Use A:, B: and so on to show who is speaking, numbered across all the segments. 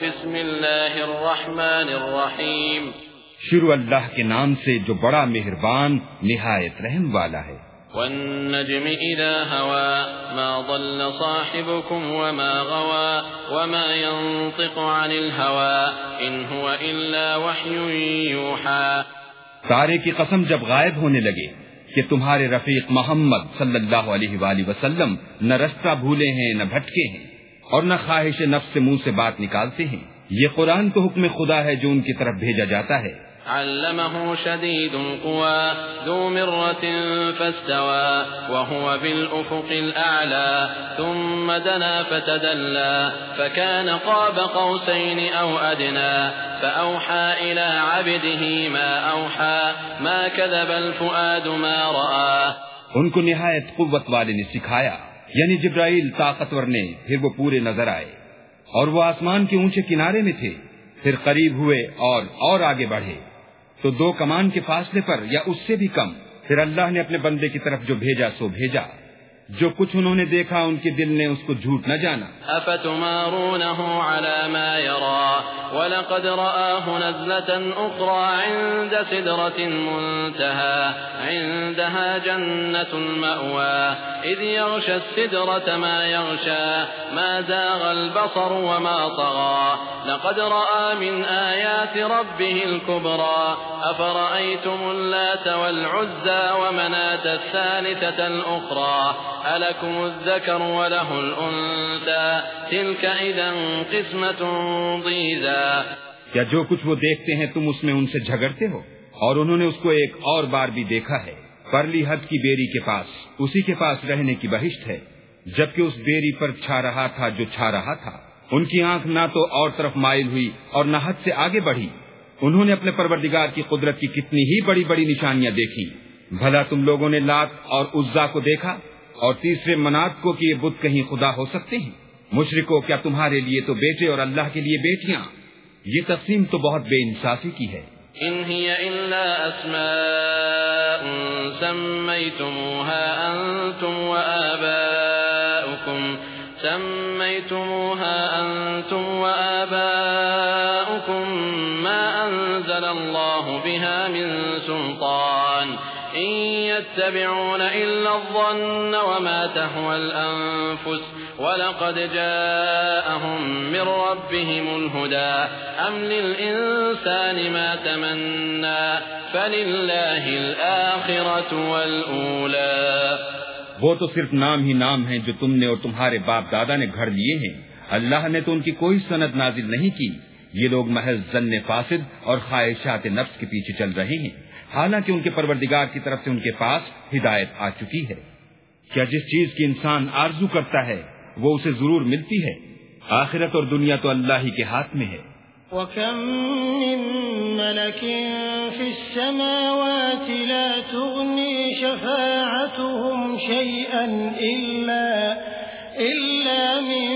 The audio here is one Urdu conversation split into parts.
A: بسم الله الرحمن الرحيم
B: شروع اللہ کے نام سے جو بڑا مہربان نہایت رحم والا ہے۔
A: والنجم إذا هوى ما ضل صاحبكم وما غوى وما ينطق عن الهوى إن هو إلا وحي يوحى۔
B: تارے کی قسم جب غائب ہونے لگے کہ تمہارے رفیق محمد صلی اللہ علیہ وآلہ وسلم نہ رستہ بھولے ہیں نہ بھٹکے ہیں اور نہ خواہش نفس سے منہ سے بات نکالتے ہیں۔ یہ قرآن تو حکم خدا ہے جو ان کی طرف بھیجا جاتا ہے۔
A: علمه شديد القوى ذو مرة فاستوى وهو بالأفق الأعلى ثم دنا فتدلى فكان قاب قوسين أو أدنى فأوحى إلى عبده ما أوحى ما كذب الفؤاد ما رأى۔
B: ان کو نہایت قوت والے نے سکھایا۔ یعنی جبرائیل طاقتور نے پھر وہ پورے نظر آئے اور وہ آسمان کے اونچے کنارے میں تھے، پھر قریب ہوئے اور اور آگے بڑھے۔ تو دو کمان کے فاصلے پر یا اس سے بھی کم، پھر اللہ نے اپنے بندے کی طرف جو بھیجا سو بھیجا۔ جو کچھ انہوں نے دیکھا ان کے دل نے اس کو جھوٹ نہ جانا۔
A: أفتمارونه على ما يرى؟ ولقد رآه نزلة أخرى عند سدرة منتهى، عندها جنة المأوى يغشى السدرة ما يغشى، ما زاغ البصر وما طغى۔ لقد رأى من آيات ربه الكبرى، أفرأيتم اللات والعزى ومناة الثالثة الأخرى؟ ألكم الذكر وله الأنثى تلك إذا قسمة ضيزى
B: کیا جو کچھ وہ دیکھتے ہیں تم اس میں ان سے جھگڑتے ہو؟ اور انہوں نے اس کو ایک اور بار بھی دیکھا ہے۔ پرلی حد کی بیری کے پاس، اسی کے پاس رہنے کی بہشت ہے۔ جبکہ اس بیری پر چھا رہا تھا جو چھا رہا تھا۔ ان کی آنکھ نہ تو اور طرف مائل ہوئی اور نہ حد سے آگے بڑھی۔ انہوں نے اپنے پروردگار کی قدرت کی کتنی ہی بڑی بڑی نشانیاں دیکھی بھلا تم لوگوں نے لات اور عزا کو دیکھا؟ اور تیسرے منات کو کہ یہ بت کہیں خدا ہو سکتے ہیں؟ مشرکو کیا تمہارے لیے تو بیٹے اور اللہ کے لیے بیٹیاں؟ یہ تقسیم تو بہت بے انصافی کی ہے۔
A: إن هي إلا أسماء سميتموها أنتم وآباؤكم سميتموها أنتم وآباؤكم ما أنزل الله بها من سلطان۔ يتبعون إلا الظن وما تهوى الأنفس ولقد جاءهم من ربهم الهدى أم للإنسان ما تمنى فلله الآخرة والأولى
B: وہ تو صرف نام ہی نام ہیں جو تم نے اور تمہارے باپ دادا نے گھر لیے ہیں۔ اللہ نے تو ان کی کوئی سند نازل نہیں کی۔ یہ لوگ محض زن فاسد اور خواہشات نفس کے پیچھے چل رہے ہیں۔ حالانکہ ان کے پروردگار کی طرف سے ان کے پاس ہدایت آ چکی ہے۔ کیا جس چیز کی انسان آرزو کرتا ہے وہ اسے ضرور ملتی ہے؟ آخرت اور دنیا تو اللہ ہی کے ہاتھ میں ہے۔
C: وكم من ملك في السماوات لا تغني شفاعتهم شيئا إلا, إلا من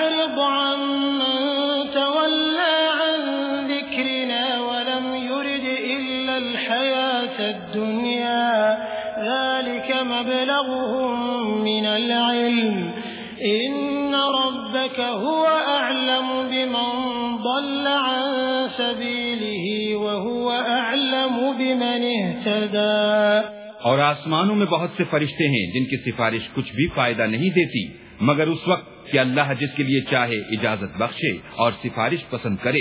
C: إن ربك هو أعلم بمن ضل عن سبيله وهو أعلم بمن اهتدى۔
B: اور آسمانوں میں بہت سے فرشتے ہیں جن کی سفارش کچھ بھی فائدہ نہیں دیتی، مگر اس وقت کہ اللہ جس کے لیے چاہے اجازت بخشے اور سفارش پسند کرے۔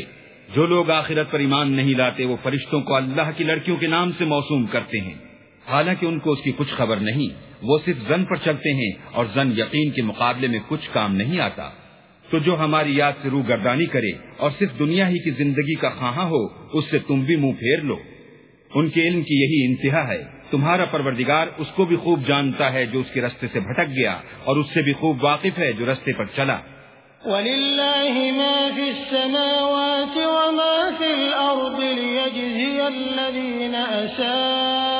B: جو لوگ آخرت پر ایمان نہیں لاتے، وہ فرشتوں کو اللہ کی لڑکیوں کے نام سے موسوم کرتے ہیں۔ حالانکہ ان کو اس کی کچھ خبر نہیں، وہ صرف زن پر چلتے ہیں اور زن یقین کے مقابلے میں کچھ کام نہیں آتا۔ تو جو ہماری یاد سے روح گردانی کرے اور صرف دنیا ہی کی زندگی کا خواہاں ہو، اس سے تم بھی منہ پھیر لو۔ ان کے علم کی یہی انتہا ہے۔ تمہارا پروردگار اس کو بھی خوب جانتا ہے جو اس کے رستے سے بھٹک گیا اور اس سے بھی خوب واقف ہے جو رستے پر چلا۔
C: ولله ما في السماوات وما في الأرض ليجزي الذين أساءوا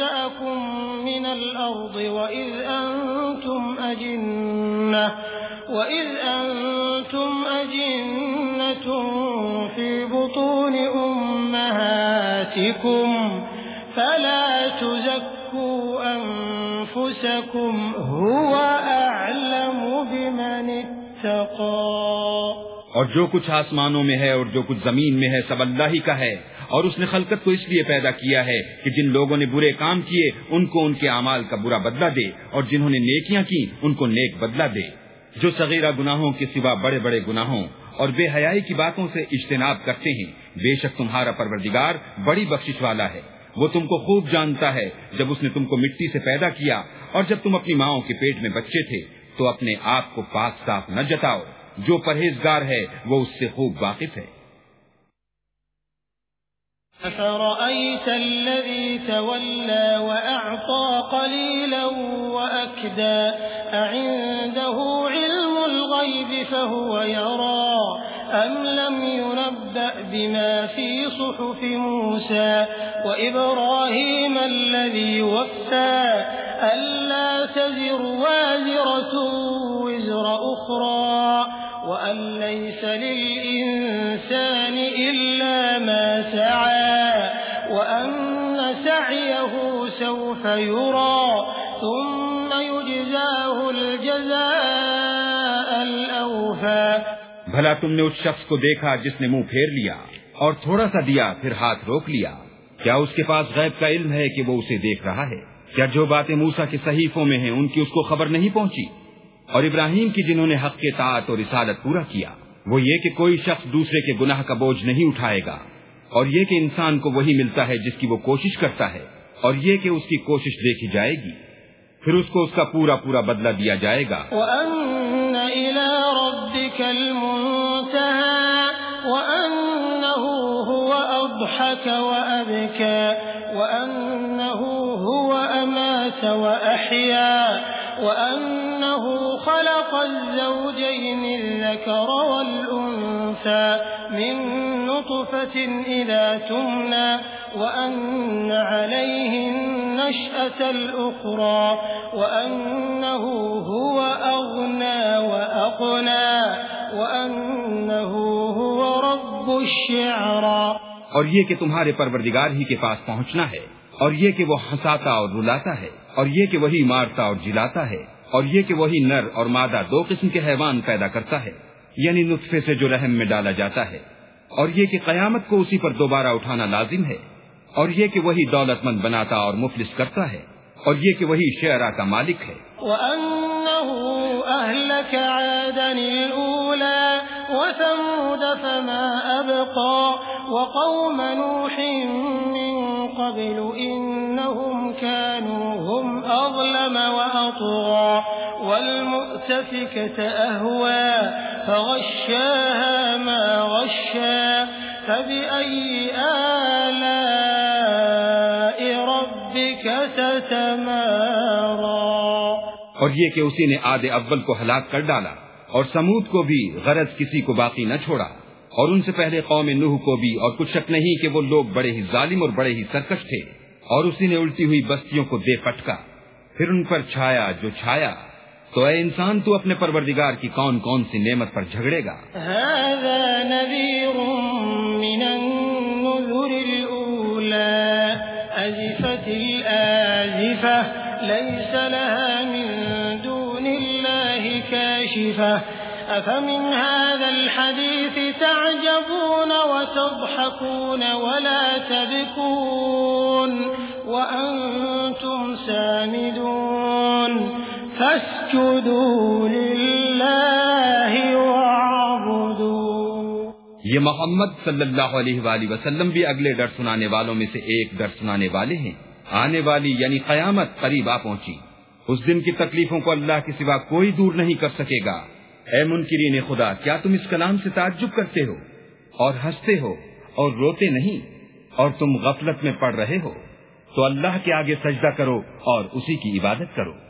C: أنشأكم من الأرض وإذ أنتم أجنة وإذ أنتم أجنة في بطون أمهاتكم فلا تزكوا أنفسكم هو أعلم بمن اتقى
B: اور جو کچھ آسمانوں میں ہے اور جو کچھ زمین میں ہے سب اللہ ہی کا ہے، اور اس نے خلقت کو اس لیے پیدا کیا ہے کہ جن لوگوں نے برے کام کیے، ان کو ان کے اعمال کا برا بدلہ دے، اور جنہوں نے نیکیاں کی ان کو نیک بدلہ دے۔ جو صغیرہ گناہوں کے سوا بڑے بڑے گناہوں اور بے حیائی کی باتوں سے اجتناب کرتے ہیں، بے شک تمہارا پروردگار بڑی بخشش والا ہے۔ وہ تم کو خوب جانتا ہے، جب اس نے تم کو مٹی سے پیدا کیا اور جب تم اپنی ماؤں کے پیٹ میں بچے تھے، تو اپنے آپ کو پاک صاف نہ جتاؤ۔ جو پرہیزگار ہے، وہ اس سے خوب واقف ہے۔
C: أفرأيت الذي تولى وأعطى قليلا وأكدى؟ أعنده علم الغيب فهو يرى؟ أم لم ينبأ بما في صحف موسى؟ وإبراهيم الذي وفى؟ ألا تزر وازرة وزر أخرى؟ وأن ليس للإنسان إلا ما سعى وأن سعيه سوف يرى ثم يجزاه الجزاء الأوفى
B: بھلا تم نے اس شخص کو دیکھا جس نے منہ پھیر لیا اور تھوڑا سا دیا پھر ہاتھ روک لیا۔ کیا اس کے پاس غیب کا علم ہے کہ وہ اسے دیکھ رہا ہے؟ کیا جو باتیں موسا کے صحیفوں میں ہیں، ان کی اس کو خبر نہیں پہنچی؟ اور ابراہیم کی جنہوں نے حق کے طاعت اور رسالت پورا کیا، وہ یہ کہ کوئی شخص دوسرے کے گناہ کا بوجھ نہیں اٹھائے گا۔ اور یہ کہ انسان کو وہی ملتا ہے جس کی وہ کوشش کرتا ہے، اور یہ کہ اس کی کوشش دیکھی جائے گی۔ پھر اس کو اس کا پورا پورا بدلہ دیا جائے گا۔
C: وَأَنَّ إِلَىٰ رَبِّكَ الْمُنْتَهَى، وَأَنَّهُ هُوَ أَضْحَكَ وَأَبْكَى، وَأَنَّهُ هُوَ أَمَاتَ وَأَحْيَا وأنه خلق الزوجين الذكر والأنثى من نطفة إذا تمنى وأن عليه النشأة الأخرى وأنه هو أغنى وأقنى وأنه هو رب الشعرى
B: اور یہ کہ تمہارے پروردگار ہی کے پاس پہنچنا ہے۔ اور یہ کہ وہ ہنساتا اور رلاتا ہے، اور یہ کہ وہی مارتا اور جلاتا ہے، اور یہ کہ وہی نر اور مادہ دو قسم کے حیوان پیدا کرتا ہے یعنی نطفے سے جو رحم میں ڈالا جاتا ہے۔ اور یہ کہ قیامت کو اسی پر دوبارہ اٹھانا لازم ہے۔ اور یہ کہ وہی دولت مند بناتا اور مفلس کرتا ہے۔ اور یہ کہ وہی شعرا کا مالک ہے۔
C: وَأَنَّهُ أَهْلَكَ عَادًا الْأُولَى وَثَمُودَ فَمَا أَبْقَى وَقَوْمَ نُوحٍ مِّن قبل إنهم كانوا هم أظلم وأطغى والمؤتفكة أهوى فغشاها ما غشا فبأي آلاء ربك تتمارى
B: اور یہ کہ اسی نے آدھے اول کو ہلاک کر ڈالا اور سمود کو بھی غرض کسی کو باقی نہ چھوڑا۔ اور ان سے پہلے قوم نوح کو بھی، اور کچھ شک نہیں کہ وہ لوگ بڑے ہی ظالم اور بڑے ہی سرکش تھے۔ اور اسی نے الٹی ہوئی بستیوں کو دے پٹکا۔ پھر ان پر چھایا جو چھایا، تو اے انسان، تو اپنے پروردگار کی کون کون سی نعمت پر جھگڑے گا؟
C: من النذر الأولى ليس لها من دون الله كاشفة. أفمن هذا الحديث تعجبون وتضحكون ولا تبكون وأنتم سامدون فاسجدوا لله واعبدوا
B: یہ محمد صلی اللہ علیہ وآلہ وسلم بھی اگلے ڈر سنانے والوں میں سے ایک ڈر سنانے والے ہیں۔ آنے والی یعنی قیامت قریب آ پہنچی۔ اس دن کی تکلیفوں کو اللہ کے سوا کوئی دور نہیں کر سکے گا۔ اے منکرین خدا، کیا تم اس کلام سے تعجب کرتے ہو؟ اور ہنستے ہو اور روتے نہیں؟ اور تم غفلت میں پڑ رہے ہو؟ تو اللہ کے آگے سجدہ کرو اور اسی کی عبادت کرو۔